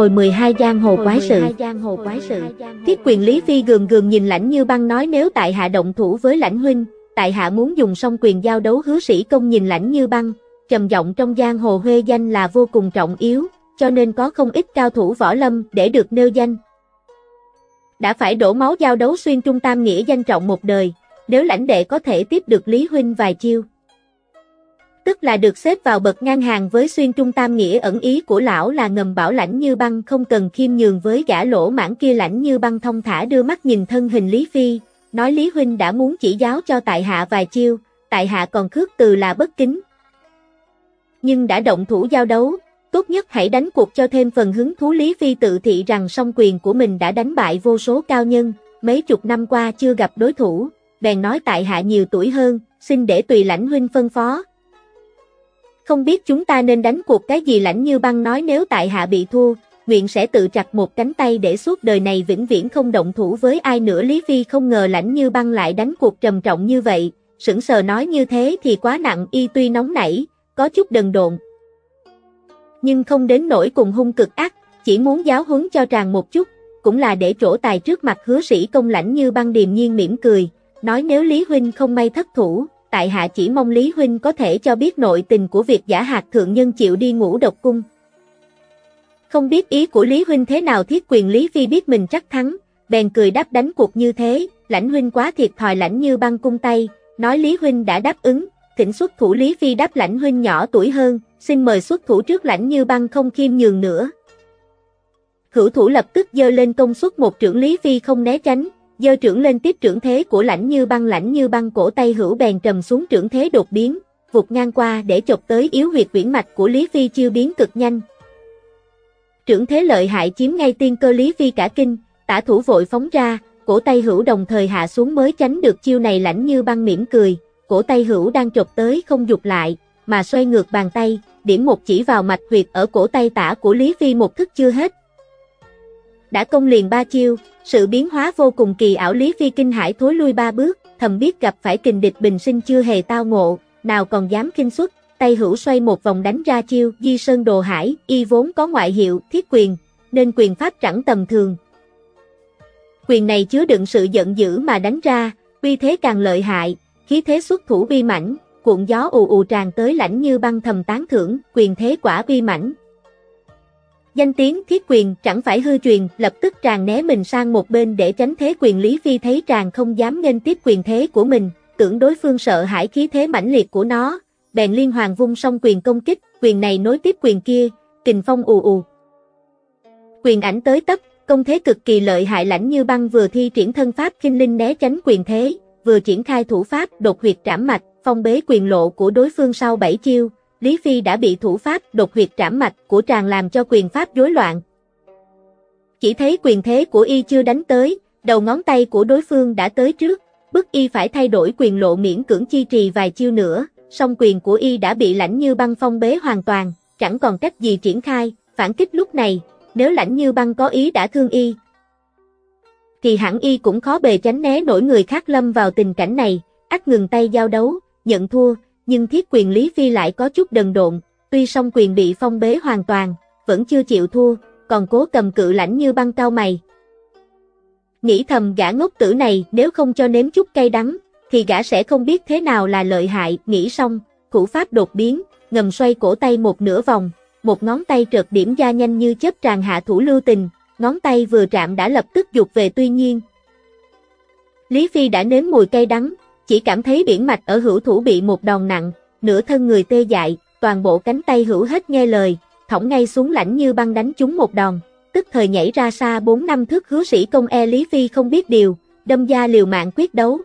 Hồi 12 giang hồ quái sự. Thiết quyền Lý Phi gường gường nhìn lãnh như băng nói nếu tại hạ động thủ với lãnh huynh, tại hạ muốn dùng song quyền giao đấu hứa sĩ công nhìn lãnh như băng, trầm giọng trong giang hồ huê danh là vô cùng trọng yếu, cho nên có không ít cao thủ võ lâm để được nêu danh. Đã phải đổ máu giao đấu xuyên trung tam nghĩa danh trọng một đời, nếu lãnh đệ có thể tiếp được Lý huynh vài chiêu tức là được xếp vào bậc ngang hàng với xuyên trung tam nghĩa ẩn ý của lão là ngầm bảo lãnh như băng không cần khiêm nhường với gã lỗ mãn kia lãnh như băng thông thả đưa mắt nhìn thân hình Lý Phi, nói Lý Huynh đã muốn chỉ giáo cho tại hạ vài chiêu, tại hạ còn khước từ là bất kính. Nhưng đã động thủ giao đấu, tốt nhất hãy đánh cuộc cho thêm phần hứng thú. Lý Phi tự thị rằng song quyền của mình đã đánh bại vô số cao nhân, mấy chục năm qua chưa gặp đối thủ, bèn nói tại hạ nhiều tuổi hơn, xin để tùy lãnh huynh phân phó, không biết chúng ta nên đánh cuộc cái gì lãnh như băng nói nếu tại hạ bị thua, nguyện sẽ tự chặt một cánh tay để suốt đời này vĩnh viễn không động thủ với ai nữa Lý Phi không ngờ lãnh như băng lại đánh cuộc trầm trọng như vậy, sững sờ nói như thế thì quá nặng y tuy nóng nảy, có chút đần độn. Nhưng không đến nỗi cùng hung cực ác, chỉ muốn giáo huấn cho tràng một chút, cũng là để trổ tài trước mặt hứa sĩ công lãnh như băng điềm nhiên mỉm cười, nói nếu Lý Huynh không may thất thủ, tại hạ chỉ mong Lý Huynh có thể cho biết nội tình của việc giả hạt thượng nhân chịu đi ngủ độc cung. Không biết ý của Lý Huynh thế nào thiết quyền Lý Phi biết mình chắc thắng, bèn cười đáp đánh cuộc như thế, lãnh Huynh quá thiệt thòi lãnh như băng cung tay, nói Lý Huynh đã đáp ứng, thỉnh xuất thủ Lý Phi đáp lãnh Huynh nhỏ tuổi hơn, xin mời xuất thủ trước lãnh như băng không khiêm nhường nữa. Hữu thủ lập tức dơ lên công suất một trưởng Lý Phi không né tránh, Dơ trưởng lên tiếp trưởng thế của lãnh như băng lãnh như băng cổ tay hữu bèn trầm xuống trưởng thế đột biến, vụt ngang qua để chọc tới yếu huyệt quyển mạch của Lý Phi chiêu biến cực nhanh. Trưởng thế lợi hại chiếm ngay tiên cơ Lý Phi cả kinh, tả thủ vội phóng ra, cổ tay hữu đồng thời hạ xuống mới tránh được chiêu này lãnh như băng mỉm cười, cổ tay hữu đang chọc tới không dục lại, mà xoay ngược bàn tay, điểm một chỉ vào mạch huyệt ở cổ tay tả của Lý Phi một thức chưa hết, đã công liền ba chiêu, sự biến hóa vô cùng kỳ ảo Lý Phi kinh hải thối lui ba bước, thầm biết gặp phải kình địch bình sinh chưa hề tao ngộ, nào còn dám kinh xuất, tay hữu xoay một vòng đánh ra chiêu, Di Sơn Đồ Hải, y vốn có ngoại hiệu, thiết quyền, nên quyền pháp chẳng tầm thường. Quyền này chứa đựng sự giận dữ mà đánh ra, uy thế càng lợi hại, khí thế xuất thủ vi mảnh, cuộn gió ù ù tràn tới lãnh như băng thầm tán thưởng, quyền thế quả vi mảnh, Danh tiếng thiết quyền chẳng phải hư truyền, lập tức tràng né mình sang một bên để tránh thế quyền Lý Phi thấy tràng không dám nghênh tiếp quyền thế của mình, tưởng đối phương sợ hãi khí thế mãnh liệt của nó, bèn liên hoàng vung song quyền công kích, quyền này nối tiếp quyền kia, kình phong ù ù. Quyền ảnh tới tấp, công thế cực kỳ lợi hại lãnh như băng vừa thi triển thân pháp kinh linh né tránh quyền thế, vừa triển khai thủ pháp đột huyệt trảm mạch, phong bế quyền lộ của đối phương sau bảy chiêu, Lý Phi đã bị thủ pháp đột huyệt trảm mạch của tràng làm cho quyền pháp rối loạn. Chỉ thấy quyền thế của y chưa đánh tới, đầu ngón tay của đối phương đã tới trước, bức y phải thay đổi quyền lộ miễn cưỡng chi trì vài chiêu nữa, song quyền của y đã bị lãnh như băng phong bế hoàn toàn, chẳng còn cách gì triển khai, phản kích lúc này, nếu lãnh như băng có ý đã thương y, thì hẳn y cũng khó bề tránh né nổi người khác lâm vào tình cảnh này, ắt ngừng tay giao đấu, nhận thua, nhưng thiết quyền Lý Phi lại có chút đần độn, tuy song quyền bị phong bế hoàn toàn, vẫn chưa chịu thua, còn cố cầm cự lãnh như băng cao mày. Nghĩ thầm gã ngốc tử này nếu không cho nếm chút cay đắng, thì gã sẽ không biết thế nào là lợi hại, nghĩ xong, thủ pháp đột biến, ngầm xoay cổ tay một nửa vòng, một ngón tay trượt điểm ra nhanh như chớp tràn hạ thủ lưu tình, ngón tay vừa chạm đã lập tức dục về tuy nhiên. Lý Phi đã nếm mùi cây đắng, chỉ cảm thấy biển mạch ở hữu thủ bị một đòn nặng, nửa thân người tê dại, toàn bộ cánh tay hữu hết nghe lời, thõng ngay xuống lãnh như băng đánh chúng một đòn, tức thời nhảy ra xa 4 năm thước hứa sĩ công e Lý Phi không biết điều, đâm ra liều mạng quyết đấu.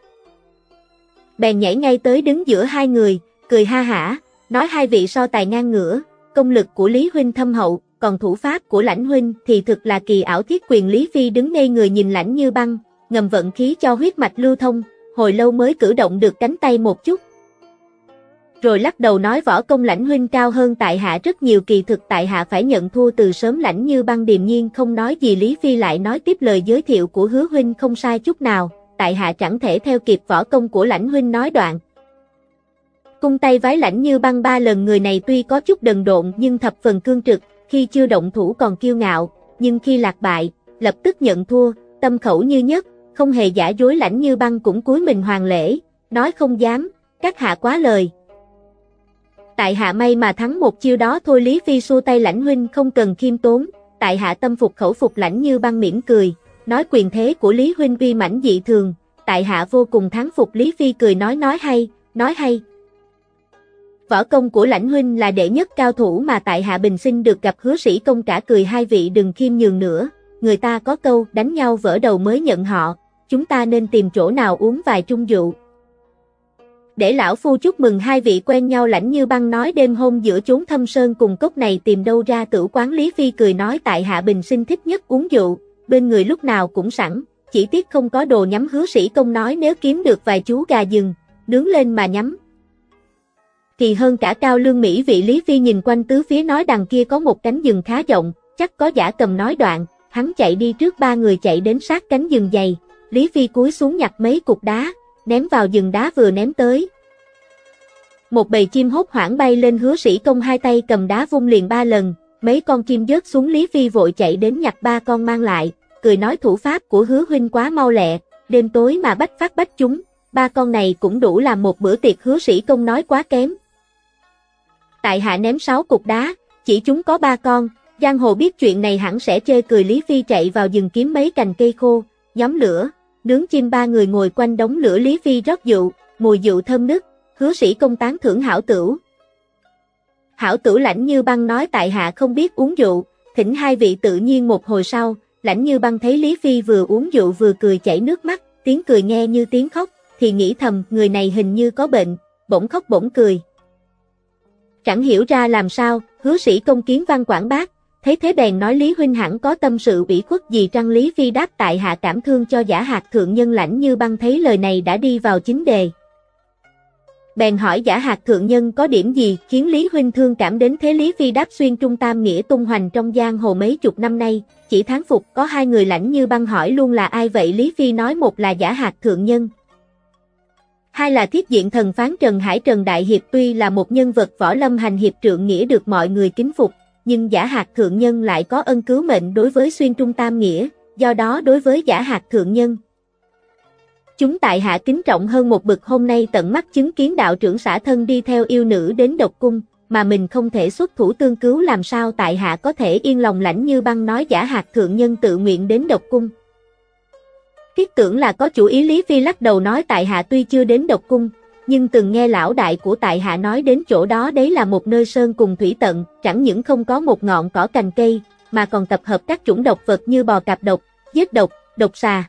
Bèn nhảy ngay tới đứng giữa hai người, cười ha hả, nói hai vị so tài ngang ngửa, công lực của Lý Huynh thâm hậu, còn thủ pháp của lãnh huynh thì thực là kỳ ảo thiết quyền Lý Phi đứng ngay người nhìn lãnh như băng, ngầm vận khí cho huyết mạch lưu thông, hồi lâu mới cử động được cánh tay một chút. Rồi lắc đầu nói võ công lãnh huynh cao hơn tại hạ rất nhiều kỳ thực tại hạ phải nhận thua từ sớm lãnh như băng điềm nhiên không nói gì Lý Phi lại nói tiếp lời giới thiệu của hứa huynh không sai chút nào, tại hạ chẳng thể theo kịp võ công của lãnh huynh nói đoạn, Cung tay vái lãnh như băng ba lần người này tuy có chút đần độn nhưng thập phần cương trực, khi chưa động thủ còn kiêu ngạo, nhưng khi lạc bại, lập tức nhận thua, tâm khẩu như nhất, không hề giả dối lãnh như băng cũng cúi mình hoàng lễ, nói không dám, các hạ quá lời. Tại hạ may mà thắng một chiêu đó thôi Lý Phi xua tay lãnh huynh không cần khiêm tốn, tại hạ tâm phục khẩu phục lãnh như băng mỉm cười, nói quyền thế của Lý huynh uy mãnh dị thường, tại hạ vô cùng thắng phục Lý Phi cười nói nói hay, nói hay. Võ công của lãnh huynh là đệ nhất cao thủ mà tại Hạ Bình sinh được gặp hứa sĩ công cả cười hai vị đừng khiêm nhường nữa, người ta có câu đánh nhau vỡ đầu mới nhận họ, chúng ta nên tìm chỗ nào uống vài chung dụ. Để lão phu chúc mừng hai vị quen nhau lãnh như băng nói đêm hôm giữa chốn thâm sơn cùng cốc này tìm đâu ra tử quán Lý Phi cười nói tại Hạ Bình sinh thích nhất uống dụ, bên người lúc nào cũng sẵn, chỉ tiếc không có đồ nhắm hứa sĩ công nói nếu kiếm được vài chú gà rừng, nướng lên mà nhắm, thì hơn cả cao lương Mỹ vị Lý Phi nhìn quanh tứ phía nói đằng kia có một cánh rừng khá rộng, chắc có giả cầm nói đoạn, hắn chạy đi trước ba người chạy đến sát cánh rừng dày, Lý Phi cúi xuống nhặt mấy cục đá, ném vào rừng đá vừa ném tới. Một bầy chim hốt hoảng bay lên hứa sĩ công hai tay cầm đá vung liền ba lần, mấy con chim rớt xuống Lý Phi vội chạy đến nhặt ba con mang lại, cười nói thủ pháp của hứa huynh quá mau lẹ, đêm tối mà bách phát bách chúng, ba con này cũng đủ làm một bữa tiệc hứa sĩ công nói quá kém, tại hạ ném sáu cục đá, chỉ chúng có ba con, Giang Hồ biết chuyện này hẳn sẽ chơi cười Lý Phi chạy vào rừng kiếm mấy cành cây khô, nhóm lửa, nướng chim ba người ngồi quanh đống lửa Lý Phi rót rượu, mùi rượu thơm nức, hứa sĩ công tán thưởng hảo tửu. Hảo tửu lãnh như băng nói tại hạ không biết uống rượu, thỉnh hai vị tự nhiên một hồi sau, lãnh như băng thấy Lý Phi vừa uống rượu vừa cười chảy nước mắt, tiếng cười nghe như tiếng khóc, thì nghĩ thầm người này hình như có bệnh, bỗng khóc bỗng cười, Chẳng hiểu ra làm sao, hứa sĩ công kiến văn quảng bác, thấy thế bèn nói Lý Huynh hẳn có tâm sự ủy khuất gì trăng Lý Phi đáp tại hạ cảm thương cho giả hạt thượng nhân lãnh như băng thấy lời này đã đi vào chính đề. Bèn hỏi giả hạt thượng nhân có điểm gì khiến Lý Huynh thương cảm đến thế Lý Phi đáp xuyên trung tam nghĩa tung hoành trong giang hồ mấy chục năm nay, chỉ tháng phục có hai người lãnh như băng hỏi luôn là ai vậy Lý Phi nói một là giả hạt thượng nhân, Hai là thiết diện thần phán Trần Hải Trần Đại Hiệp tuy là một nhân vật võ lâm hành hiệp trượng nghĩa được mọi người kính phục, nhưng giả hạt thượng nhân lại có ân cứu mệnh đối với xuyên trung tam nghĩa, do đó đối với giả hạt thượng nhân. Chúng tại hạ kính trọng hơn một bậc hôm nay tận mắt chứng kiến đạo trưởng xã thân đi theo yêu nữ đến độc cung, mà mình không thể xuất thủ tương cứu làm sao tại hạ có thể yên lòng lãnh như băng nói giả hạt thượng nhân tự nguyện đến độc cung. Thiết tưởng là có chủ ý Lý Phi lắc đầu nói tại hạ tuy chưa đến độc cung, nhưng từng nghe lão đại của tại hạ nói đến chỗ đó đấy là một nơi sơn cùng thủy tận, chẳng những không có một ngọn cỏ cành cây, mà còn tập hợp các chủng độc vật như bò cạp độc, giết độc, độc xà.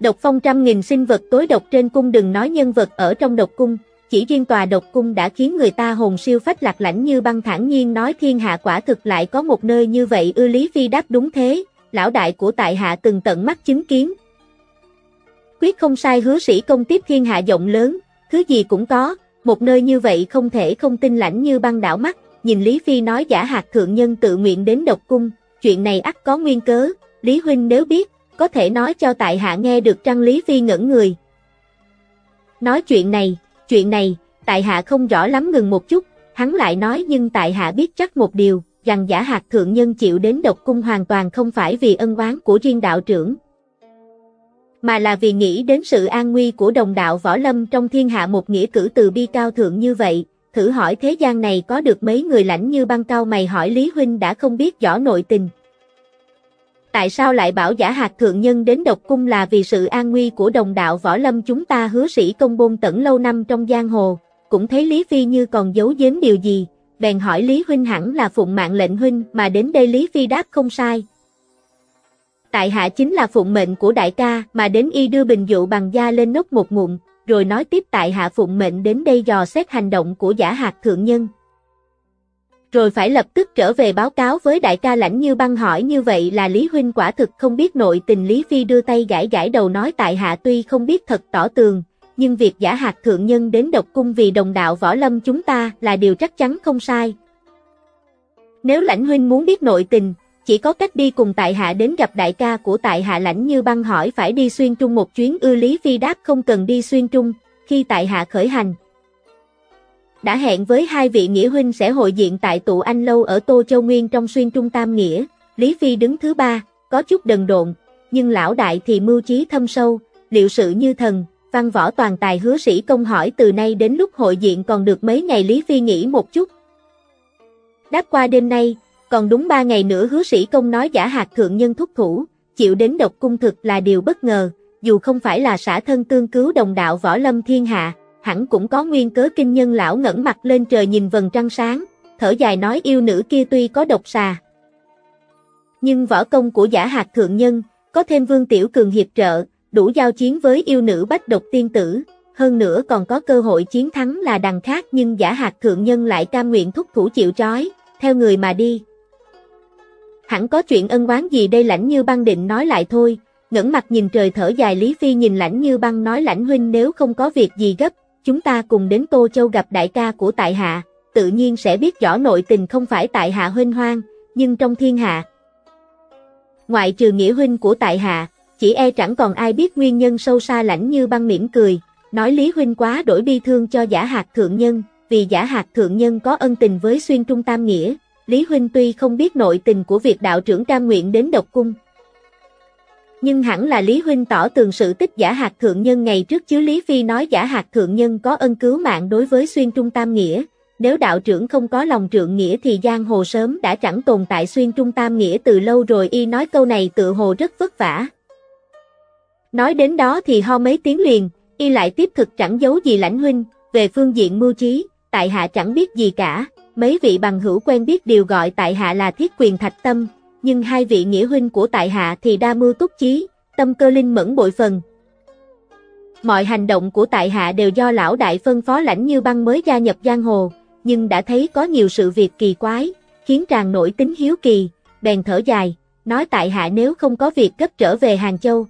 Độc phong trăm nghìn sinh vật tối độc trên cung đừng nói nhân vật ở trong độc cung, chỉ riêng tòa độc cung đã khiến người ta hồn siêu phách lạc lãnh như băng thản nhiên nói thiên hạ quả thực lại có một nơi như vậy ư Lý Phi đáp đúng thế, lão đại của tại hạ từng tận mắt chứng kiến. Quyết không sai hứa sĩ công tiếp thiên hạ rộng lớn, thứ gì cũng có, một nơi như vậy không thể không tin lãnh như băng đảo mắt, nhìn Lý Phi nói giả hạt thượng nhân tự nguyện đến độc cung, chuyện này ắt có nguyên cớ, Lý Huynh nếu biết, có thể nói cho tại hạ nghe được trăng Lý Phi ngẩn người. Nói chuyện này, chuyện này, tại hạ không rõ lắm ngừng một chút, hắn lại nói nhưng tại hạ biết chắc một điều, rằng giả hạt thượng nhân chịu đến độc cung hoàn toàn không phải vì ân oán của riêng đạo trưởng mà là vì nghĩ đến sự an nguy của đồng đạo võ lâm trong thiên hạ một nghĩa cử từ bi cao thượng như vậy, thử hỏi thế gian này có được mấy người lãnh như băng cao mày hỏi Lý Huynh đã không biết rõ nội tình. Tại sao lại bảo giả hạt thượng nhân đến độc cung là vì sự an nguy của đồng đạo võ lâm chúng ta hứa sĩ công bôn tẩn lâu năm trong giang hồ, cũng thấy Lý Phi như còn giấu giếm điều gì, bèn hỏi Lý Huynh hẳn là phụng mạng lệnh Huynh mà đến đây Lý Phi đáp không sai. Tại hạ chính là phụng mệnh của đại ca mà đến y đưa bình dụ bằng da lên nốc một ngụm, rồi nói tiếp tại hạ phụng mệnh đến đây dò xét hành động của giả hạt thượng nhân. Rồi phải lập tức trở về báo cáo với đại ca lãnh như băng hỏi như vậy là Lý Huynh quả thực không biết nội tình Lý Phi đưa tay gãi gãi đầu nói tại hạ tuy không biết thật tỏ tường, nhưng việc giả hạt thượng nhân đến độc cung vì đồng đạo võ lâm chúng ta là điều chắc chắn không sai. Nếu lãnh huynh muốn biết nội tình, chỉ có cách đi cùng tại hạ đến gặp đại ca của tại hạ lãnh như băng hỏi phải đi xuyên trung một chuyến ư lý phi đáp không cần đi xuyên trung, khi tại hạ khởi hành. Đã hẹn với hai vị nghĩa huynh sẽ hội diện tại tụ anh lâu ở Tô Châu Nguyên trong xuyên trung tam nghĩa, Lý Phi đứng thứ ba, có chút đần độn, nhưng lão đại thì mưu trí thâm sâu, liệu sự như thần, văn võ toàn tài hứa sĩ công hỏi từ nay đến lúc hội diện còn được mấy ngày Lý Phi nghỉ một chút. Đáp qua đêm nay, còn đúng ba ngày nữa hứa sĩ công nói giả hạt thượng nhân thúc thủ, chịu đến độc cung thực là điều bất ngờ, dù không phải là xã thân tương cứu đồng đạo võ lâm thiên hạ, hẳn cũng có nguyên cớ kinh nhân lão ngẩng mặt lên trời nhìn vầng trăng sáng, thở dài nói yêu nữ kia tuy có độc xà. Nhưng võ công của giả hạt thượng nhân, có thêm vương tiểu cường hiệp trợ, đủ giao chiến với yêu nữ bách độc tiên tử, hơn nữa còn có cơ hội chiến thắng là đằng khác nhưng giả hạt thượng nhân lại cam nguyện thúc thủ chịu trói, theo người mà đi. Hẳn có chuyện ân oán gì đây lãnh như băng định nói lại thôi, ngẩng mặt nhìn trời thở dài Lý Phi nhìn lãnh như băng nói lãnh huynh nếu không có việc gì gấp, chúng ta cùng đến Tô Châu gặp đại ca của tại hạ, tự nhiên sẽ biết rõ nội tình không phải tại hạ huynh hoang, nhưng trong thiên hạ. Ngoại trừ nghĩa huynh của tại hạ, chỉ e chẳng còn ai biết nguyên nhân sâu xa lãnh như băng mỉm cười, nói Lý huynh quá đổi bi thương cho giả hạt thượng nhân, vì giả hạt thượng nhân có ân tình với xuyên trung tam nghĩa, Lý huynh tuy không biết nội tình của việc đạo trưởng cam nguyện đến độc cung, nhưng hẳn là Lý Huynh tỏ tường sự tích giả hạt thượng nhân ngày trước chứ Lý Phi nói giả hạt thượng nhân có ân cứu mạng đối với xuyên trung tam nghĩa, nếu đạo trưởng không có lòng trượng nghĩa thì giang hồ sớm đã chẳng tồn tại xuyên trung tam nghĩa từ lâu rồi y nói câu này tự hồ rất vất vả. Nói đến đó thì ho mấy tiếng liền, y lại tiếp thực chẳng giấu gì lãnh huynh, về phương diện mưu trí, tại hạ chẳng biết gì cả, mấy vị bằng hữu quen biết đều gọi tại hạ là thiết quyền thạch tâm, nhưng hai vị nghĩa huynh của tại hạ thì đa mưu túc chí, tâm cơ linh mẫn bội phần. Mọi hành động của tại hạ đều do lão đại phân phó lãnh như băng mới gia nhập giang hồ, nhưng đã thấy có nhiều sự việc kỳ quái, khiến tràn nổi tính hiếu kỳ, bèn thở dài, nói tại hạ nếu không có việc gấp trở về Hàng Châu.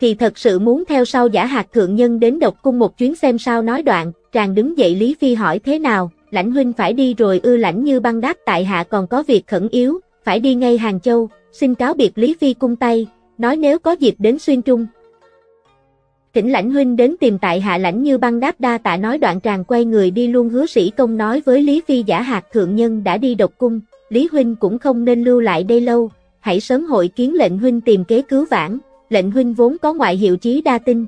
Thì thật sự muốn theo sau giả hạt thượng nhân đến độc cung một chuyến xem sao nói đoạn, tràn đứng dậy Lý Phi hỏi thế nào, lãnh huynh phải đi rồi ư lãnh như băng đáp tại hạ còn có việc khẩn yếu, phải đi ngay Hàng Châu, xin cáo biệt Lý Phi cung tay, nói nếu có dịp đến xuyên trung. Thỉnh lãnh huynh đến tìm tại hạ lãnh như băng đáp đa tạ nói đoạn tràng quay người đi luôn hứa sĩ công nói với Lý Phi giả hạt thượng nhân đã đi độc cung, Lý huynh cũng không nên lưu lại đây lâu, hãy sớm hội kiến lệnh huynh tìm kế cứu vãn, lệnh huynh vốn có ngoại hiệu trí đa tinh.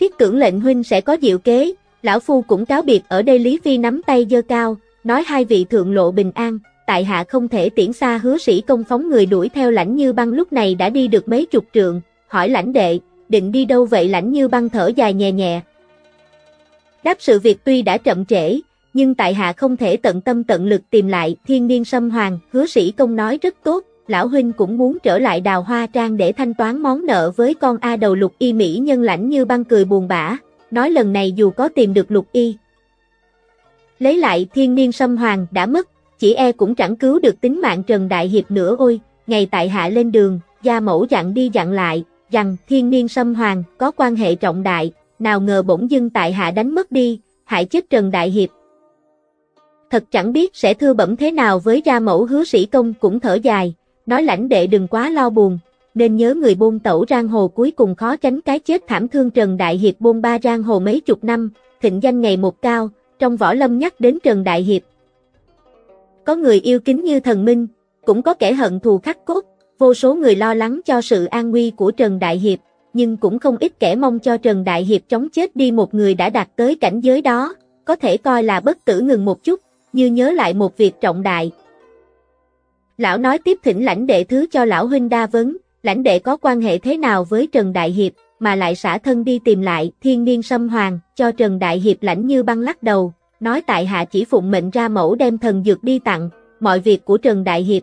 Thiết tưởng lệnh huynh sẽ có diệu kế, lão phu cũng cáo biệt ở đây Lý Phi nắm tay dơ cao, nói hai vị thượng lộ bình an, tại hạ không thể tiễn xa hứa sĩ công phóng người đuổi theo lãnh như băng lúc này đã đi được mấy chục trượng, hỏi lãnh đệ, định đi đâu vậy lãnh như băng thở dài nhẹ nhẹ. Đáp sự việc tuy đã chậm trễ, nhưng tại hạ không thể tận tâm tận lực tìm lại thiên niên sâm hoàng, hứa sĩ công nói rất tốt, lão huynh cũng muốn trở lại đào hoa trang để thanh toán món nợ với con A đầu lục y Mỹ nhân lãnh như băng cười buồn bã, nói lần này dù có tìm được lục y. Lấy lại thiên niên sâm hoàng đã mất, chỉ e cũng chẳng cứu được tính mạng Trần Đại Hiệp nữa ôi, ngày tại hạ lên đường, gia mẫu dặn đi dặn lại, rằng thiên niên sâm hoàng có quan hệ trọng đại, nào ngờ bỗng dưng tại hạ đánh mất đi, hại chết Trần Đại Hiệp. Thật chẳng biết sẽ thưa bẩm thế nào với gia mẫu hứa sĩ công cũng thở dài, nói lãnh đệ đừng quá lo buồn, nên nhớ người bôn tẩu giang hồ cuối cùng khó tránh cái chết thảm thương Trần Đại Hiệp bôn ba giang hồ mấy chục năm, thịnh danh ngày một cao, trong võ lâm nhắc đến Trần Đại Hiệp, có người yêu kính như thần minh, cũng có kẻ hận thù khắc cốt, Vô số người lo lắng cho sự an nguy của Trần Đại Hiệp, nhưng cũng không ít kẻ mong cho Trần Đại Hiệp chống chết đi một người đã đạt tới cảnh giới đó, có thể coi là bất tử ngừng một chút, như nhớ lại một việc trọng đại. Lão nói tiếp thỉnh lãnh đệ thứ cho lão huynh đa vấn, lãnh đệ có quan hệ thế nào với Trần Đại Hiệp, mà lại xả thân đi tìm lại thiên niên sâm hoàng, cho Trần Đại Hiệp lãnh như băng lắc đầu, nói tại hạ chỉ phụng mệnh ra mẫu đem thần dược đi tặng, mọi việc của Trần Đại Hiệp.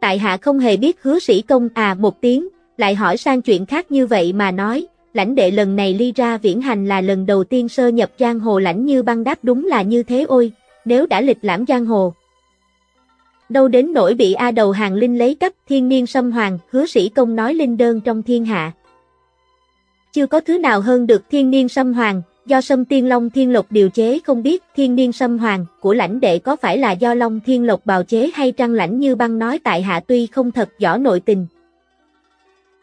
Tại hạ không hề biết hứa sĩ công à một tiếng, lại hỏi sang chuyện khác như vậy mà nói, lãnh đệ lần này ly ra viễn hành là lần đầu tiên sơ nhập giang hồ lãnh như băng đáp đúng là như thế ôi, nếu đã lịch lãm giang hồ. Đâu đến nỗi bị A đầu hàng linh lấy cấp thiên niên sâm hoàng, hứa sĩ công nói linh đơn trong thiên hạ. Chưa có thứ nào hơn được thiên niên sâm hoàng, do sâm tiên long thiên lộc điều chế không biết thiên niên sâm hoàng của lãnh đệ có phải là do long thiên lộc bào chế hay trăng lãnh như băng nói tại hạ tuy không thật rõ nội tình.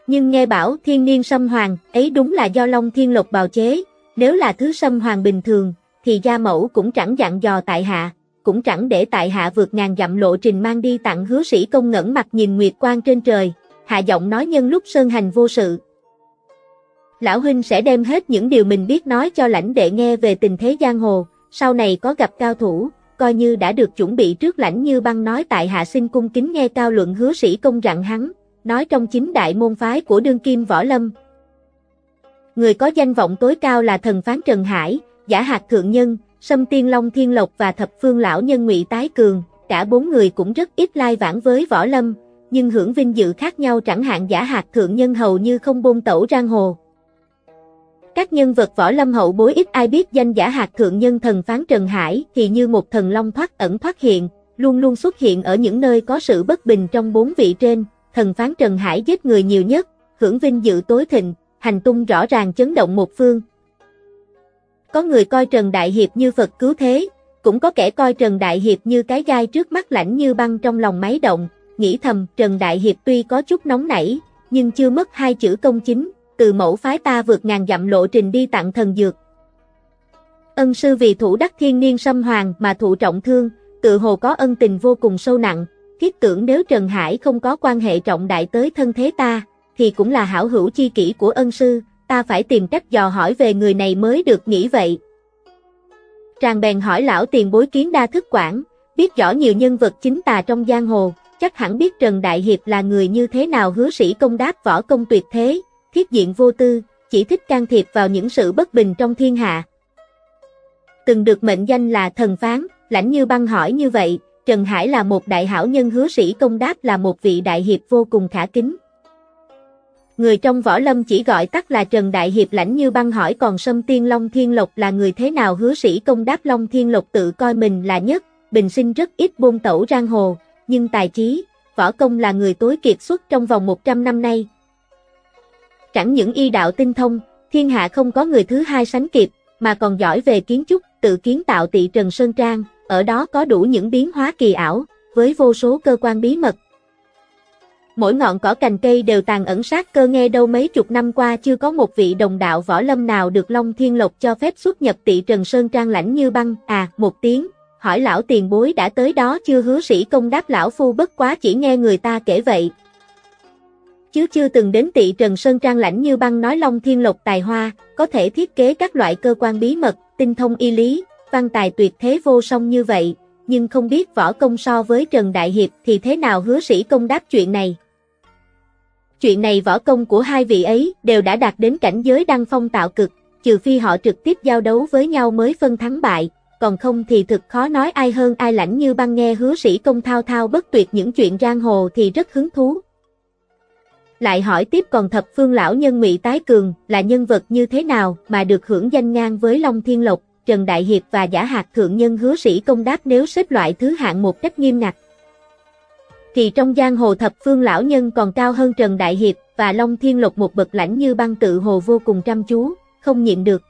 Nhưng nghe bảo thiên niên sâm hoàng ấy đúng là do long thiên lộc bào chế, nếu là thứ sâm hoàng bình thường, thì gia mẫu cũng chẳng dặn dò tại hạ, cũng chẳng để tại hạ vượt ngàn dặm lộ trình mang đi tặng hứa sĩ công ngẩn mặt nhìn nguyệt quang trên trời, hạ giọng nói nhân lúc sơn hành vô sự, Lão Huynh sẽ đem hết những điều mình biết nói cho lãnh đệ nghe về tình thế giang hồ, sau này có gặp cao thủ, coi như đã được chuẩn bị trước lãnh như băng nói tại hạ sinh cung kính nghe cao luận hứa sĩ công rặn hắn, nói trong chính đại môn phái của đương kim võ lâm. Người có danh vọng tối cao là thần phán Trần Hải, giả hạt thượng nhân, sâm tiên long thiên lộc và thập phương lão nhân ngụy tái cường, cả bốn người cũng rất ít lai vãng với võ lâm, nhưng hưởng vinh dự khác nhau chẳng hạn giả hạt thượng nhân hầu như không bôn tẩu giang hồ. Các nhân vật võ lâm hậu bối ít ai biết danh giả hạt thượng nhân thần phán Trần Hải thì như một thần long thoát ẩn thoát hiện, luôn luôn xuất hiện ở những nơi có sự bất bình trong bốn vị trên, thần phán Trần Hải giết người nhiều nhất, hưởng vinh dự tối thịnh, hành tung rõ ràng chấn động một phương. Có người coi Trần Đại Hiệp như Phật cứu thế, cũng có kẻ coi Trần Đại Hiệp như cái gai trước mắt lạnh như băng trong lòng máy động, nghĩ thầm Trần Đại Hiệp tuy có chút nóng nảy, nhưng chưa mất hai chữ công chính, từ mẫu phái ta vượt ngàn dặm lộ trình đi tặng thần dược. Ân sư vì thủ đắc thiên niên sâm hoàng mà thụ trọng thương, tự hồ có ân tình vô cùng sâu nặng, thiết tưởng nếu Trần Hải không có quan hệ trọng đại tới thân thế ta, thì cũng là hảo hữu chi kỷ của ân sư, ta phải tìm cách dò hỏi về người này mới được nghĩ vậy. Tràng bèn hỏi lão tiền bối kiến đa thức quản, biết rõ nhiều nhân vật chính tà trong giang hồ, chắc hẳn biết Trần Đại Hiệp là người như thế nào hứa sĩ công đáp võ công tuyệt thế, thiết diện vô tư, chỉ thích can thiệp vào những sự bất bình trong thiên hạ. Từng được mệnh danh là thần phán, lãnh như băng hỏi như vậy, Trần Hải là một đại hảo nhân hứa sĩ công đáp là một vị đại hiệp vô cùng khả kính. Người trong võ lâm chỉ gọi tắt là Trần Đại Hiệp lãnh như băng hỏi còn Sâm Tiên Long Thiên Lộc là người thế nào hứa sĩ công đáp Long Thiên Lộc tự coi mình là nhất, bình sinh rất ít buông tẩu giang hồ, nhưng tài trí, võ công là người tối kiệt xuất trong vòng 100 năm nay, Chẳng những y đạo tinh thông, thiên hạ không có người thứ hai sánh kịp, mà còn giỏi về kiến trúc, tự kiến tạo tị Trần Sơn Trang, ở đó có đủ những biến hóa kỳ ảo, với vô số cơ quan bí mật. Mỗi ngọn cỏ cành cây đều tàn ẩn sát cơ nghe đâu mấy chục năm qua chưa có một vị đồng đạo võ lâm nào được Long Thiên Lộc cho phép xuất nhập tị Trần Sơn Trang lãnh như băng, à, một tiếng, hỏi lão tiền bối đã tới đó chưa hứa sĩ công đáp lão phu bất quá chỉ nghe người ta kể vậy, chứ chưa từng đến tị Trần Sơn Trang lãnh như băng nói Long Thiên Lộc tài hoa, có thể thiết kế các loại cơ quan bí mật, tinh thông y lý, văn tài tuyệt thế vô song như vậy, nhưng không biết võ công so với Trần Đại Hiệp thì thế nào hứa sĩ công đáp chuyện này. Chuyện này võ công của hai vị ấy đều đã đạt đến cảnh giới đăng phong tạo cực, trừ phi họ trực tiếp giao đấu với nhau mới phân thắng bại, còn không thì thực khó nói ai hơn ai lãnh như băng nghe hứa sĩ công thao thao bất tuyệt những chuyện giang hồ thì rất hứng thú, lại hỏi tiếp còn thập phương lão nhân ngụy Tái Cường là nhân vật như thế nào mà được hưởng danh ngang với Long Thiên Lộc, Trần Đại Hiệp và giả hạt thượng nhân hứa sĩ công đáp nếu xếp loại thứ hạng một cách nghiêm ngặt. Thì trong giang hồ thập phương lão nhân còn cao hơn Trần Đại Hiệp và Long Thiên lục một bậc lãnh như băng tự hồ vô cùng chăm chú, không nhịn được.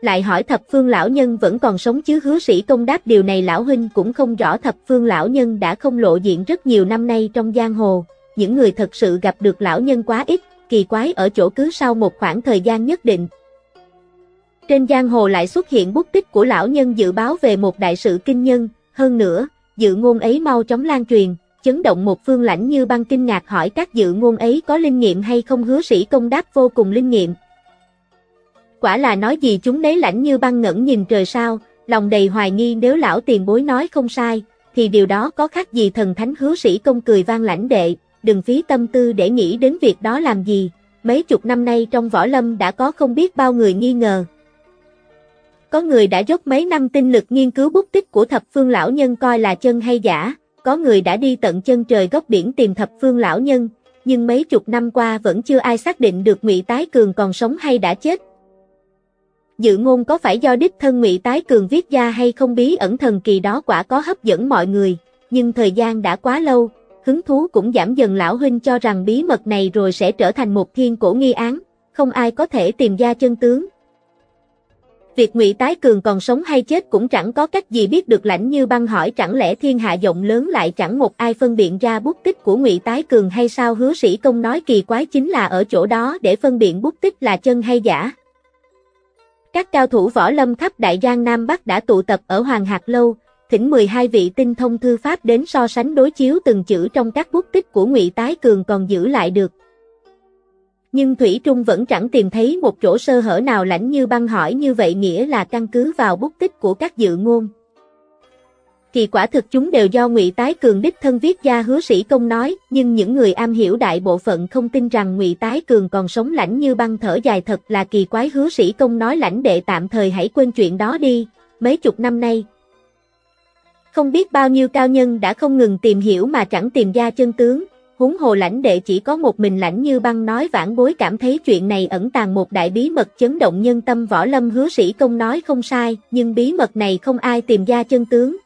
Lại hỏi thập phương lão nhân vẫn còn sống chứ hứa sĩ công đáp điều này lão huynh cũng không rõ thập phương lão nhân đã không lộ diện rất nhiều năm nay trong giang hồ, những người thật sự gặp được lão nhân quá ít, kỳ quái ở chỗ cứ sau một khoảng thời gian nhất định. Trên giang hồ lại xuất hiện bút tích của lão nhân dự báo về một đại sự kinh nhân, hơn nữa, dự ngôn ấy mau chóng lan truyền, chấn động một phương lãnh như băng kinh ngạc hỏi các dự ngôn ấy có linh nghiệm hay không hứa sĩ công đáp vô cùng linh nghiệm. Quả là nói gì chúng nấy lãnh như băng ngẩn nhìn trời sao, lòng đầy hoài nghi nếu lão tiền bối nói không sai, thì điều đó có khác gì thần thánh hứa sĩ công cười vang lãnh đệ, đừng phí tâm tư để nghĩ đến việc đó làm gì, mấy chục năm nay trong võ lâm đã có không biết bao người nghi ngờ. Có người đã dốc mấy năm tinh lực nghiên cứu bút tích của thập phương lão nhân coi là chân hay giả, có người đã đi tận chân trời góc biển tìm thập phương lão nhân, nhưng mấy chục năm qua vẫn chưa ai xác định được Ngụy Tái Cường còn sống hay đã chết. Dự ngôn có phải do đích thân Ngụy Tái Cường viết ra hay không bí ẩn thần kỳ đó quả có hấp dẫn mọi người, nhưng thời gian đã quá lâu, hứng thú cũng giảm dần lão huynh cho rằng bí mật này rồi sẽ trở thành một thiên cổ nghi án, không ai có thể tìm ra chân tướng. Việc Ngụy Tái Cường còn sống hay chết cũng chẳng có cách gì biết được lãnh như băng hỏi chẳng lẽ thiên hạ rộng lớn lại chẳng một ai phân biện ra bút tích của Ngụy Tái Cường hay sao hứa sĩ công nói kỳ quái chính là ở chỗ đó để phân biện bút tích là chân hay giả. Các cao thủ võ lâm khắp Đại Giang Nam Bắc đã tụ tập ở Hoàng Hạc Lâu, thỉnh 12 vị tinh thông thư pháp đến so sánh đối chiếu từng chữ trong các bút tích của Ngụy Tái Cường còn giữ lại được. Nhưng Thủy Trung vẫn chẳng tìm thấy một chỗ sơ hở nào lãnh như băng hỏi như vậy nghĩa là căn cứ vào bút tích của các dự ngôn. Kỳ quả thực chúng đều do Ngụy Tái Cường đích thân viết ra hứa sĩ công nói, nhưng những người am hiểu đại bộ phận không tin rằng Ngụy Tái Cường còn sống lãnh như băng thở dài thật là kỳ quái hứa sĩ công nói lãnh đệ tạm thời hãy quên chuyện đó đi, mấy chục năm nay, không biết bao nhiêu cao nhân đã không ngừng tìm hiểu mà chẳng tìm ra chân tướng, huống hồ lãnh đệ chỉ có một mình lãnh như băng nói vãn bối cảm thấy chuyện này ẩn tàng một đại bí mật chấn động nhân tâm võ lâm hứa sĩ công nói không sai, nhưng bí mật này không ai tìm ra chân tướng.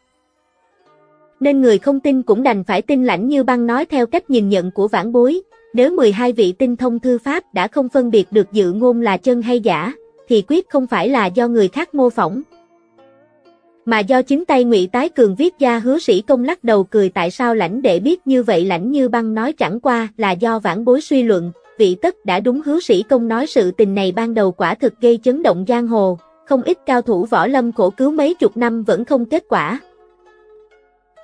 Nên người không tin cũng đành phải tin lãnh như băng nói theo cách nhìn nhận của vãn bối, nếu 12 vị tinh thông thư pháp đã không phân biệt được dự ngôn là chân hay giả, thì quyết không phải là do người khác mô phỏng, mà do chính tay Ngụy Tái Cường viết ra hứa sĩ công lắc đầu cười tại sao lãnh đệ biết như vậy lãnh như băng nói chẳng qua là do vãn bối suy luận, vị tất đã đúng hứa sĩ công nói sự tình này ban đầu quả thực gây chấn động giang hồ, không ít cao thủ võ lâm khổ cứu mấy chục năm vẫn không kết quả.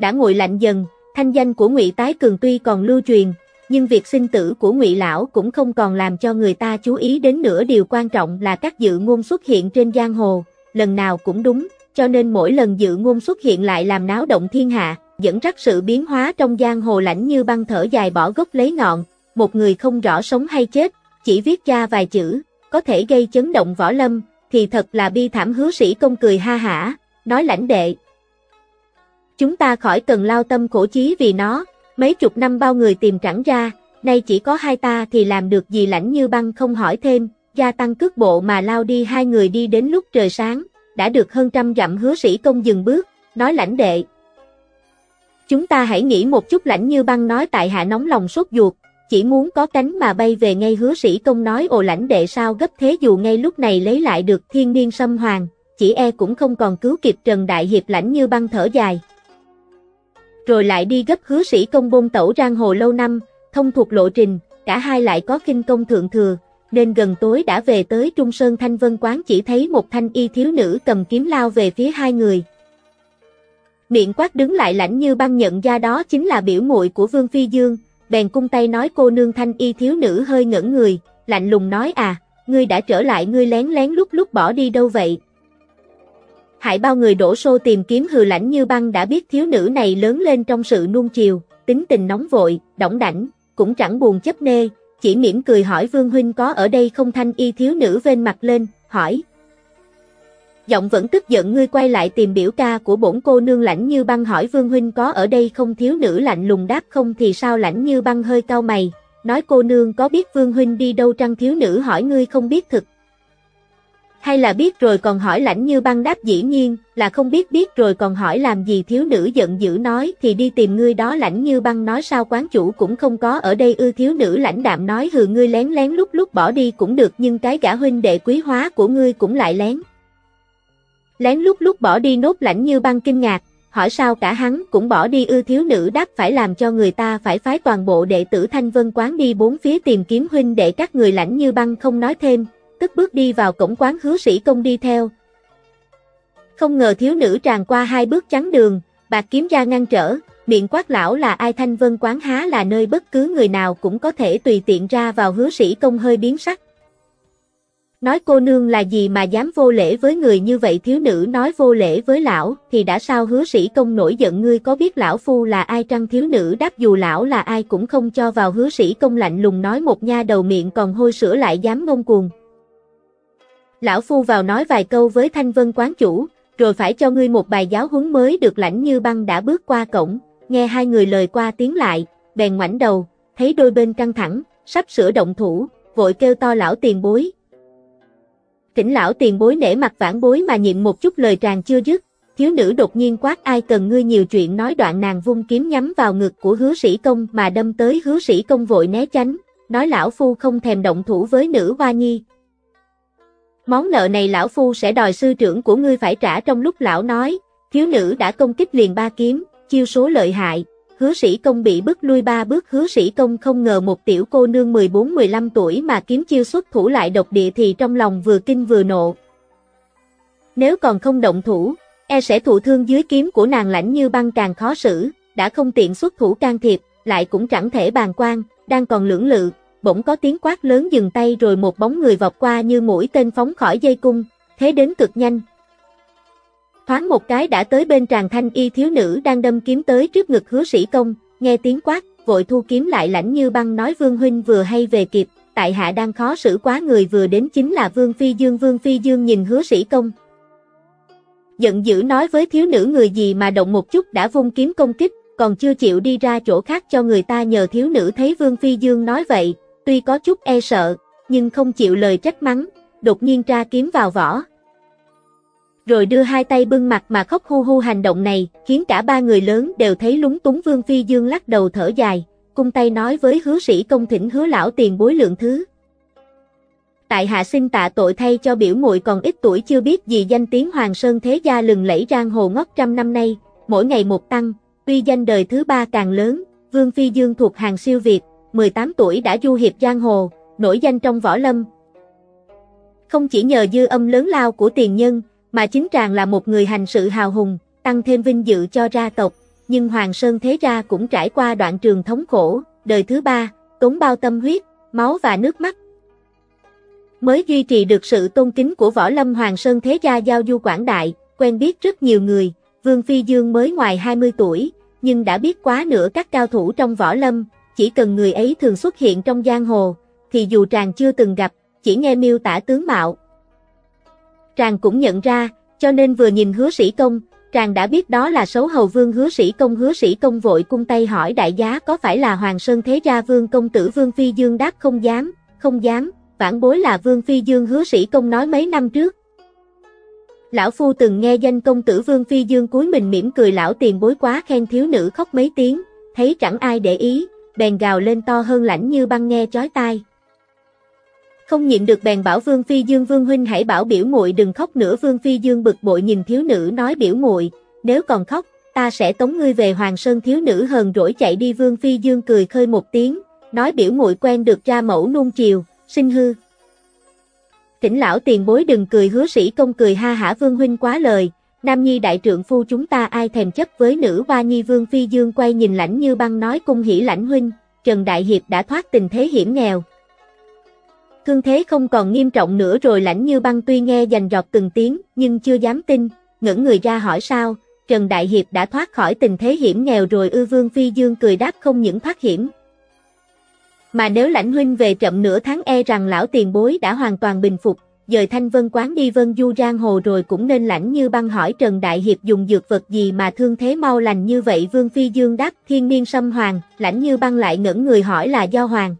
Đã nguội lạnh dần, thanh danh của Ngụy Tái Cường tuy còn lưu truyền, nhưng việc sinh tử của Ngụy lão cũng không còn làm cho người ta chú ý đến nữa điều quan trọng là các dự ngôn xuất hiện trên giang hồ, lần nào cũng đúng, cho nên mỗi lần dự ngôn xuất hiện lại làm náo động thiên hạ, dẫn rắc sự biến hóa trong giang hồ lãnh như băng thở dài bỏ gốc lấy ngọn, một người không rõ sống hay chết, chỉ viết ra vài chữ, có thể gây chấn động võ lâm, thì thật là bi thảm hứa sĩ công cười ha hả, nói lãnh đệ. Chúng ta khỏi cần lao tâm khổ chí vì nó, mấy chục năm bao người tìm chẳng ra, nay chỉ có hai ta thì làm được gì lãnh như băng không hỏi thêm, gia tăng cước bộ mà lao đi hai người đi đến lúc trời sáng, đã được hơn trăm dặm hứa sĩ công dừng bước, nói lãnh đệ. Chúng ta hãy nghĩ một chút lãnh như băng nói tại hạ nóng lòng sốt ruột, chỉ muốn có cánh mà bay về ngay hứa sĩ công nói ồ lãnh đệ sao gấp thế dù ngay lúc này lấy lại được thiên niên sâm hoàng, chỉ e cũng không còn cứu kịp Trần Đại Hiệp lãnh như băng thở dài. Rồi lại đi gấp hứa sĩ công bôn tẩu giang hồ lâu năm, thông thuộc lộ trình, cả hai lại có kinh công thượng thừa, nên gần tối đã về tới Trung Sơn Thanh Vân Quán chỉ thấy một thanh y thiếu nữ cầm kiếm lao về phía hai người. Miệng quát đứng lại lãnh như băng nhận ra đó chính là biểu muội của Vương Phi Dương, bèn cung tay nói cô nương thanh y thiếu nữ hơi ngẩn người, lạnh lùng nói à, ngươi đã trở lại ngươi lén lén lúc lúc bỏ đi đâu vậy? Hại bao người đổ xô tìm kiếm hừ lãnh như băng đã biết thiếu nữ này lớn lên trong sự nuông chiều, tính tình nóng vội, đỏng đảnh, cũng chẳng buồn chấp nê, chỉ mỉm cười hỏi Vương Huynh có ở đây không thanh y thiếu nữ vên mặt lên, hỏi. Giọng vẫn tức giận ngươi quay lại tìm biểu ca của bổn cô nương lãnh như băng hỏi Vương Huynh có ở đây không thiếu nữ lạnh lùng đáp không thì sao lãnh như băng hơi cao mày, nói cô nương có biết Vương Huynh đi đâu trăng thiếu nữ hỏi ngươi không biết thực. Hay là biết rồi còn hỏi lãnh như băng đáp dĩ nhiên, là không biết biết rồi còn hỏi làm gì thiếu nữ giận dữ nói thì đi tìm ngươi đó lãnh như băng nói sao quán chủ cũng không có ở đây ư thiếu nữ lãnh đạm nói hừ ngươi lén lén lúc lúc bỏ đi cũng được nhưng cái gã huynh đệ quý hóa của ngươi cũng lại lén. Lén lúc lúc bỏ đi nốt lãnh như băng kinh ngạc, hỏi sao cả hắn cũng bỏ đi ư thiếu nữ đáp phải làm cho người ta phải phái toàn bộ đệ tử thanh vân quán đi bốn phía tìm kiếm huynh đệ các người lãnh như băng không nói thêm, tức bước đi vào cổng quán hứa sĩ công đi theo. Không ngờ thiếu nữ tràn qua hai bước trắng đường, bạc kiếm ra ngăn trở, Miệng quát lão là ai thanh vân quán há là nơi bất cứ người nào cũng có thể tùy tiện ra vào hứa sĩ công hơi biến sắc. Nói cô nương là gì mà dám vô lễ với người như vậy thiếu nữ nói vô lễ với lão thì đã sao hứa sĩ công nổi giận ngươi có biết lão phu là ai trăng thiếu nữ đáp dù lão là ai cũng không cho vào hứa sĩ công lạnh lùng nói một nha đầu miệng còn hôi sữa lại dám ngông cuồng. Lão phu vào nói vài câu với thanh vân quán chủ, rồi phải cho ngươi một bài giáo huấn mới được lãnh như băng đã bước qua cổng, nghe hai người lời qua tiếng lại, bèn ngoảnh đầu, thấy đôi bên căng thẳng, sắp sửa động thủ, vội kêu to lão tiền bối. Thỉnh lão tiền bối nể mặt vãn bối mà nhịn một chút lời tràn chưa dứt, thiếu nữ đột nhiên quát ai cần ngươi nhiều chuyện nói đoạn nàng vung kiếm nhắm vào ngực của hứa sĩ công mà đâm tới hứa sĩ công vội né tránh, nói lão phu không thèm động thủ với nữ hoa nhi. Món nợ này lão phu sẽ đòi sư trưởng của ngươi phải trả trong lúc lão nói, thiếu nữ đã công kích liền ba kiếm, chiêu số lợi hại, hứa sĩ công bị bức lui ba bước hứa sĩ công không ngờ một tiểu cô nương 14-15 tuổi mà kiếm chiêu xuất thủ lại độc địa thì trong lòng vừa kinh vừa nộ. Nếu còn không động thủ, e sẽ thụ thương dưới kiếm của nàng lãnh như băng càng khó xử, đã không tiện xuất thủ can thiệp, lại cũng chẳng thể bàn quan, đang còn lưỡng lự, bỗng có tiếng quát lớn dừng tay rồi một bóng người vọt qua như mũi tên phóng khỏi dây cung, thế đến cực nhanh, Thoáng một cái đã tới bên tràng thanh y thiếu nữ đang đâm kiếm tới trước ngực hứa sĩ công, nghe tiếng quát, vội thu kiếm lại lãnh như băng nói Vương Huynh vừa hay về kịp, tại hạ đang khó xử quá người vừa đến chính là Vương Phi Dương Vương Phi Dương nhìn hứa sĩ công. Giận dữ nói với thiếu nữ người gì mà động một chút đã vung kiếm công kích, còn chưa chịu đi ra chỗ khác cho người ta nhờ thiếu nữ thấy Vương Phi Dương nói vậy, tuy có chút e sợ, nhưng không chịu lời trách mắng, đột nhiên tra kiếm vào vỏ, rồi đưa hai tay bưng mặt mà khóc hu hu hành động này, khiến cả ba người lớn đều thấy lúng túng Vương Phi Dương lắc đầu thở dài, cung tay nói với hứa sĩ công thỉnh hứa lão tiền bối lượng thứ. Tại hạ xin tạ tội thay cho biểu muội còn ít tuổi chưa biết gì danh tiếng Hoàng Sơn Thế Gia lừng lẫy giang hồ ngót trăm năm nay, mỗi ngày một tăng, uy danh đời thứ ba càng lớn, Vương Phi Dương thuộc hàng siêu Việt, 18 tuổi đã du hiệp giang hồ, nổi danh trong võ lâm. Không chỉ nhờ dư âm lớn lao của tiền nhân, mà chính tràng là một người hành sự hào hùng, tăng thêm vinh dự cho gia tộc, nhưng Hoàng Sơn Thế Ra cũng trải qua đoạn trường thống khổ, đời thứ ba, tốn bao tâm huyết, máu và nước mắt. Mới duy trì được sự tôn kính của võ lâm Hoàng Sơn Thế Gia giao du quảng đại, quen biết rất nhiều người, Vương Phi Dương mới ngoài 20 tuổi, nhưng đã biết quá nửa các cao thủ trong võ lâm, chỉ cần người ấy thường xuất hiện trong giang hồ, thì dù tràng chưa từng gặp, chỉ nghe miêu tả tướng mạo, Tràng cũng nhận ra, cho nên vừa nhìn hứa sĩ công, Tràng đã biết đó là xấu hầu vương hứa sĩ công hứa sĩ công vội cung tay hỏi đại giá có phải là Hoàng Sơn Thế Gia vương công tử vương phi dương đáp không dám, không dám, vãn bối là vương phi dương hứa sĩ công nói mấy năm trước. Lão Phu từng nghe danh công tử vương phi dương cuối mình mỉm cười lão tiền bối quá khen thiếu nữ khóc mấy tiếng, thấy chẳng ai để ý, bèn gào lên to hơn lãnh như băng nghe chói tai. Không nhịn được bèn bảo Vương Phi Dương Vương huynh hãy bảo biểu muội đừng khóc nữa Vương Phi Dương bực bội nhìn thiếu nữ nói biểu muội, nếu còn khóc, ta sẽ tống ngươi về Hoàng Sơn thiếu nữ hờn rỗi chạy đi Vương Phi Dương cười khơi một tiếng, nói biểu muội quen được ra mẫu nung chiều, sinh hư. Thỉnh lão tiền bối đừng cười hứa sĩ công cười ha hả Vương huynh quá lời, Nam Nhi đại trượng phu chúng ta ai thèm chấp với nữ hoa nhi Vương Phi Dương quay nhìn lãnh như băng nói cung hỉ lãnh huynh, Trần Đại Hiệp đã thoát tình thế hiểm nghèo, Thương thế không còn nghiêm trọng nữa rồi lãnh như băng tuy nghe dành rọt từng tiếng, nhưng chưa dám tin, ngẩng người ra hỏi sao, Trần Đại Hiệp đã thoát khỏi tình thế hiểm nghèo rồi ư Vương Phi Dương cười đáp không những thoát hiểm. Mà nếu lãnh huynh về chậm nửa tháng e rằng lão tiền bối đã hoàn toàn bình phục, dời thanh vân quán đi vân du giang hồ rồi cũng nên lãnh như băng hỏi Trần Đại Hiệp dùng dược vật gì mà thương thế mau lành như vậy? Vương Phi Dương đáp thiên niên sâm hoàng, lãnh như băng lại ngẩn người hỏi là do hoàng.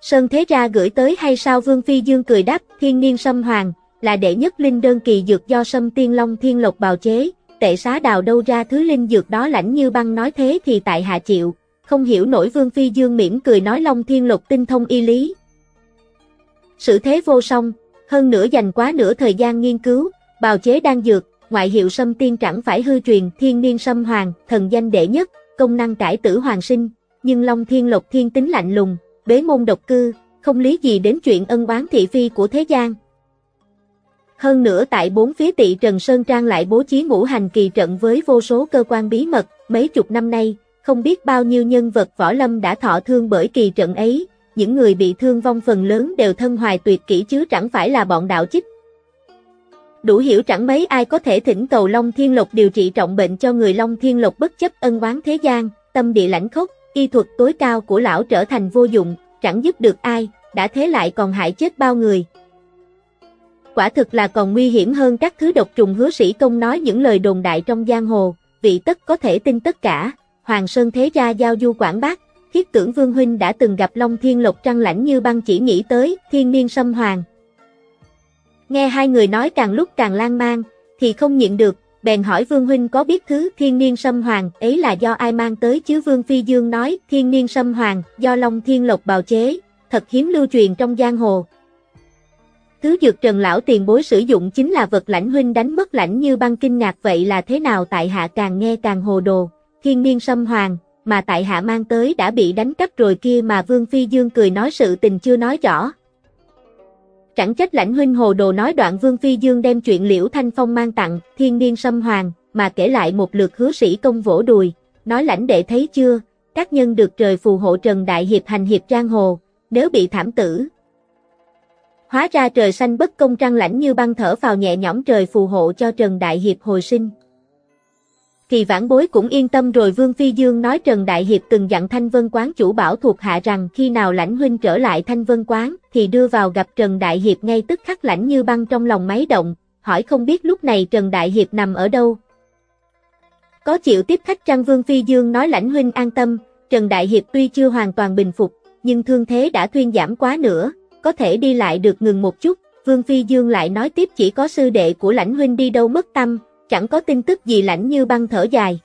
Sơn Thế Ra gửi tới hay sao? Vương Phi Dương cười đáp, thiên niên sâm hoàng, là đệ nhất linh đơn kỳ dược do sâm tiên long thiên lộc bào chế, tệ xá đào đâu ra thứ linh dược đó? Lãnh như băng nói thế thì tại hạ chịu, không hiểu nổi Vương Phi Dương mỉm cười nói long thiên lục tinh thông y lý. Sự thế vô song, hơn nữa dành quá nửa thời gian nghiên cứu, bào chế đan dược, ngoại hiệu sâm tiên chẳng phải hư truyền thiên niên sâm hoàng, thần danh đệ nhất, công năng cải tử hoàng sinh, nhưng long thiên lộc thiên tính lạnh lùng, bế môn độc cư, không lý gì đến chuyện ân oán thị phi của thế gian. Hơn nữa tại bốn phía tị Trần Sơn Trang lại bố trí ngũ hành kỳ trận với vô số cơ quan bí mật, mấy chục năm nay, không biết bao nhiêu nhân vật võ lâm đã thọ thương bởi kỳ trận ấy, những người bị thương vong phần lớn đều thân hoài tuyệt kỹ chứ chẳng phải là bọn đạo chích. Đủ hiểu chẳng mấy ai có thể thỉnh cầu Long Thiên Lộc điều trị trọng bệnh cho người Long Thiên Lộc bất chấp ân oán thế gian, tâm địa lãnh khốc, y thuật tối cao của lão trở thành vô dụng, chẳng giúp được ai, đã thế lại còn hại chết bao người. Quả thực là còn nguy hiểm hơn các thứ độc trùng hứa sĩ công nói những lời đồn đại trong giang hồ, vị tất có thể tin tất cả, Hoàng Sơn Thế gia giao du quảng bác, thiết tưởng Vương Huynh đã từng gặp Long Thiên Lộc trăng lãnh như băng chỉ nghĩ tới thiên niên sâm hoàng. Nghe hai người nói càng lúc càng lan man, thì không nhịn được, bèn hỏi Vương Huynh có biết thứ thiên niên sâm hoàng ấy là do ai mang tới chứ Vương Phi Dương nói thiên niên sâm hoàng do Long Thiên Lộc bào chế, thật hiếm lưu truyền trong giang hồ. Thứ dược trần lão tiền bối sử dụng chính là vật lãnh huynh đánh mất lãnh như băng kinh ngạc vậy là thế nào tại hạ càng nghe càng hồ đồ, thiên niên sâm hoàng, mà tại hạ mang tới đã bị đánh cắp rồi kia mà Vương Phi Dương cười nói sự tình chưa nói rõ. Chẳng trách lãnh huynh hồ đồ nói đoạn Vương Phi Dương đem chuyện liễu thanh phong mang tặng, thiên niên sâm hoàng, mà kể lại một lượt hứa sĩ công vỗ đùi, nói lãnh đệ thấy chưa, các nhân được trời phù hộ Trần Đại Hiệp hành hiệp trang hồ, nếu bị thảm tử. Hóa ra trời xanh bất công trăng lãnh như băng thở vào nhẹ nhõm trời phù hộ cho Trần Đại Hiệp hồi sinh thì vãn bối cũng yên tâm rồi Vương Phi Dương nói Trần Đại Hiệp từng dặn Thanh Vân Quán chủ bảo thuộc hạ rằng khi nào lãnh huynh trở lại Thanh Vân Quán thì đưa vào gặp Trần Đại Hiệp ngay tức khắc lãnh như băng trong lòng máy động, hỏi không biết lúc này Trần Đại Hiệp nằm ở đâu. Có chịu tiếp khách trăng Vương Phi Dương nói lãnh huynh an tâm, Trần Đại Hiệp tuy chưa hoàn toàn bình phục, nhưng thương thế đã thuyên giảm quá nữa, có thể đi lại được ngừng một chút, Vương Phi Dương lại nói tiếp chỉ có sư đệ của lãnh huynh đi đâu mất tâm, chẳng có tin tức gì lãnh như băng thở dài.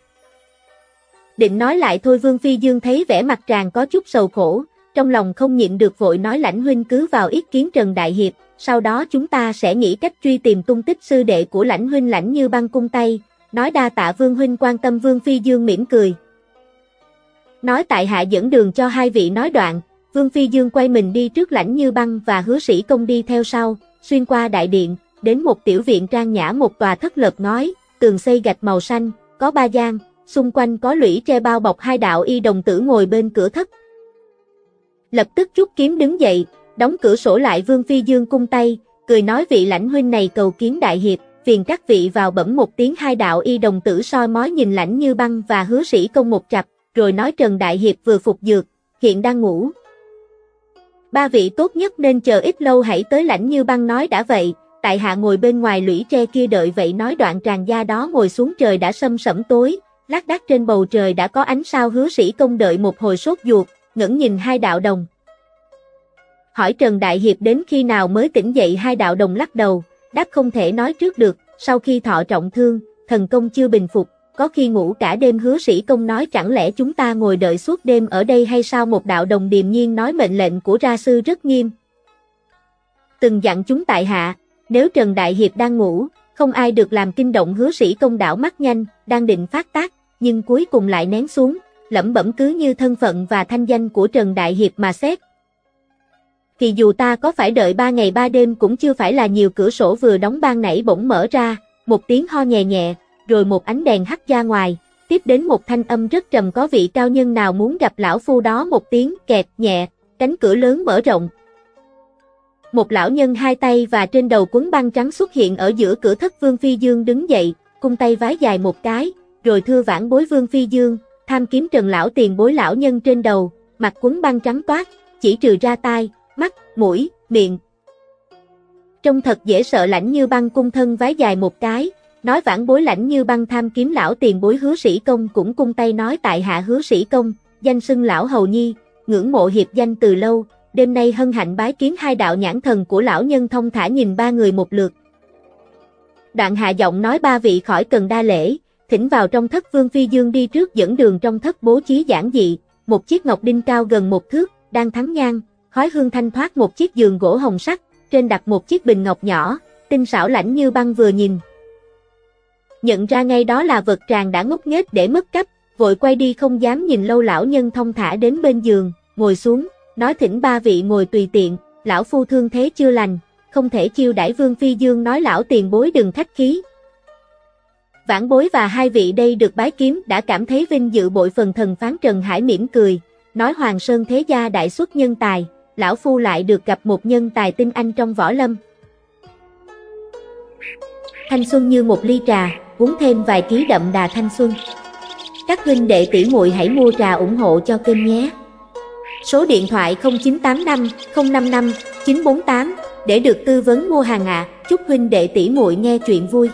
Định nói lại thôi Vương Phi Dương thấy vẻ mặt tràn có chút sầu khổ, trong lòng không nhịn được vội nói lãnh huynh cứ vào ý kiến Trần Đại Hiệp, sau đó chúng ta sẽ nghĩ cách truy tìm tung tích sư đệ của lãnh huynh lãnh như băng cung tay, nói đa tạ Vương huynh quan tâm Vương Phi Dương mỉm cười. Nói tại hạ dẫn đường cho hai vị nói đoạn, Vương Phi Dương quay mình đi trước lãnh như băng và hứa sĩ công đi theo sau, xuyên qua đại điện, đến một tiểu viện trang nhã một tòa thất lợp nói tường xây gạch màu xanh, có ba gian, xung quanh có lũy tre bao bọc hai đạo y đồng tử ngồi bên cửa thất. Lập tức rút kiếm đứng dậy, đóng cửa sổ lại Vương Phi Dương cung tay, cười nói vị lãnh huynh này cầu kiến đại hiệp, phiền các vị vào bẩm một tiếng hai đạo y đồng tử soi mói nhìn lãnh như băng và hứa sĩ công một chập, rồi nói Trần Đại Hiệp vừa phục dược, hiện đang ngủ. Ba vị tốt nhất nên chờ ít lâu hãy tới lãnh như băng nói đã vậy, tại hạ ngồi bên ngoài lũy tre kia đợi vậy nói đoạn tràng gia đó ngồi xuống trời đã sâm sẫm tối, lác đác trên bầu trời đã có ánh sao hứa sĩ công đợi một hồi sốt ruột, ngẩng nhìn hai đạo đồng. Hỏi Trần Đại Hiệp đến khi nào mới tỉnh dậy hai đạo đồng lắc đầu, đáp không thể nói trước được, sau khi thọ trọng thương, thần công chưa bình phục, có khi ngủ cả đêm hứa sĩ công nói chẳng lẽ chúng ta ngồi đợi suốt đêm ở đây hay sao một đạo đồng điềm nhiên nói mệnh lệnh của ra sư rất nghiêm. Từng dặn chúng tại hạ, nếu Trần Đại Hiệp đang ngủ, không ai được làm kinh động hứa sĩ công đảo mắt nhanh, đang định phát tác, nhưng cuối cùng lại nén xuống, lẩm bẩm cứ như thân phận và thanh danh của Trần Đại Hiệp mà xét. Thì dù ta có phải đợi ba ngày ba đêm cũng chưa phải là nhiều cửa sổ vừa đóng ban nãy bỗng mở ra, một tiếng ho nhẹ nhẹ, rồi một ánh đèn hắt ra ngoài, tiếp đến một thanh âm rất trầm có vị cao nhân nào muốn gặp lão phu đó một tiếng kẹt nhẹ, cánh cửa lớn mở rộng, một lão nhân hai tay và trên đầu quấn băng trắng xuất hiện ở giữa cửa thất Vương Phi Dương đứng dậy, cung tay vái dài một cái, rồi thưa vãn bối Vương Phi Dương, tham kiếm trần lão tiền bối lão nhân trên đầu, mặt quấn băng trắng toát, chỉ trừ ra tai, mắt, mũi, miệng. Trông thật dễ sợ lãnh như băng cung thân vái dài một cái, nói vãn bối lãnh như băng tham kiếm lão tiền bối hứa sĩ công cũng cung tay nói tại hạ hứa sĩ công, danh xưng lão hầu nhi, ngưỡng mộ hiệp danh từ lâu, đêm nay hân hạnh bái kiến hai đạo nhãn thần của lão nhân thông thả nhìn ba người một lượt. Đoạn hạ giọng nói ba vị khỏi cần đa lễ, thỉnh vào trong thất vương phi dương đi trước dẫn đường trong thất bố trí giản dị, một chiếc ngọc đinh cao gần một thước, đang thắng nhang, khói hương thanh thoát một chiếc giường gỗ hồng sắc trên đặt một chiếc bình ngọc nhỏ, tinh xảo lãnh như băng vừa nhìn. Nhận ra ngay đó là vật tràng đã ngốc nghếch để mất cấp, vội quay đi không dám nhìn lâu lão nhân thông thả đến bên giường, ngồi xuống, nói thỉnh ba vị ngồi tùy tiện, lão phu thương thế chưa lành, không thể chiêu đãi Vương Phi Dương nói lão tiền bối đừng khách khí. Vãn bối và hai vị đây được bái kiếm đã cảm thấy vinh dự bội phần thần phán Trần Hải mỉm cười, nói Hoàng Sơn Thế Gia đại xuất nhân tài, lão phu lại được gặp một nhân tài tinh anh trong võ lâm. Thanh xuân như một ly trà, uống thêm vài ký đậm đà thanh xuân. Các huynh đệ tỷ muội hãy mua trà ủng hộ cho kênh nhé. Số điện thoại 0985 055 948 để được tư vấn mua hàng ạ. À. Chúc huynh đệ tỷ muội nghe chuyện vui.